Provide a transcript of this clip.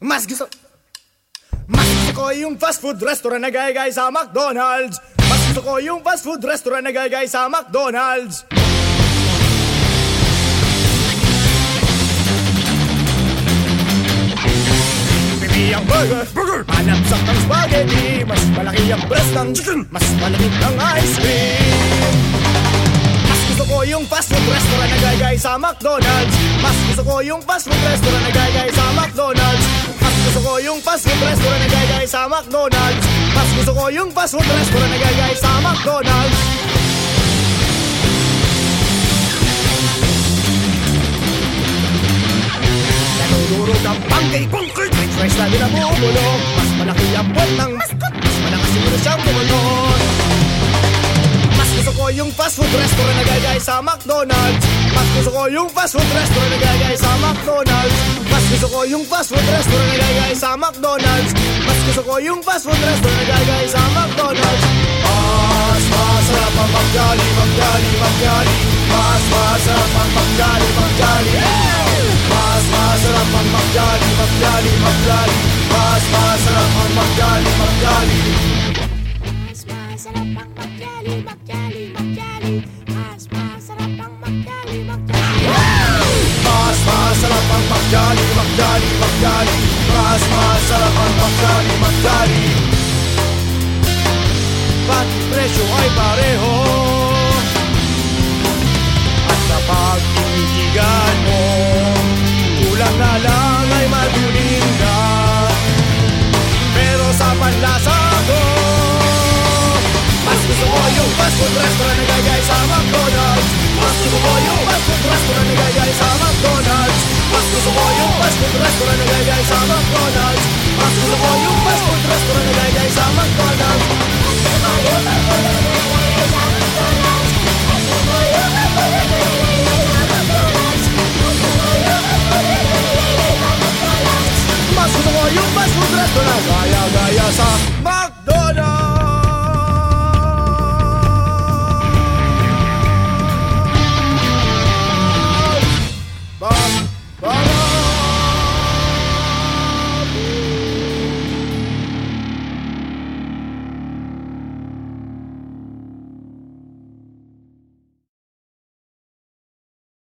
Mas gusto... Mas gusto ko yung fast food restaurant na gaya sa McDonald's. Mas gusto ko yung fast food restaurant na gaya sa McDonald's. Pili ang burger, burger. Malapsak ng spaghetti. Mas malaki ang breast ng chicken. Mas malamig ang ice cream. Mas gusto ko yung fast food restaurant na gaya sa McDonald's. Mas gusto ko yung fast food restaurant na gaya McDonald's. Mas gusto ko yung fast food restaurant na gaya sa McDonald's. Nanudurog ang pancake Pancake French fries na din ang bumulong Mas malaki ang puwet ng Mas malakas siguro siyang bumunot Mas gusto ko yung fast food restaurant na gagay sa McDonald's Mas gusto ko yung fast food restaurant na gagay sa McDonald's Mas gusto ko yung fast food restaurant na gagay sa McDonald's Mas gusto ko yung fast food restaurant na gagay sa McDonald's Mas masarap ang McJolly, McJolly, McJolly Mas masarap ang McJolly, McJolly Mas masarap ang McJolly, McJolly, McJolly Mas masarap ang McJolly, McJolly McJolly, McJolly Mas masarap ang McJolly, McJolly Pati presyo ay pareho? At kapag tinitigan mo Kulang na lang ay maduling ka. Pero sa panlasa ko Mas gusto ko yung fast food restaurant na gagay sa McDonald's. Mas gusto ko yung fast food restaurant restorani käi, käi saa McDonalds. astu sa koju, fast food restorani käi, käi saa McDonalds. Mas tudo foi um, mas tudo é dona Gaia, Gaia, sa McDonald's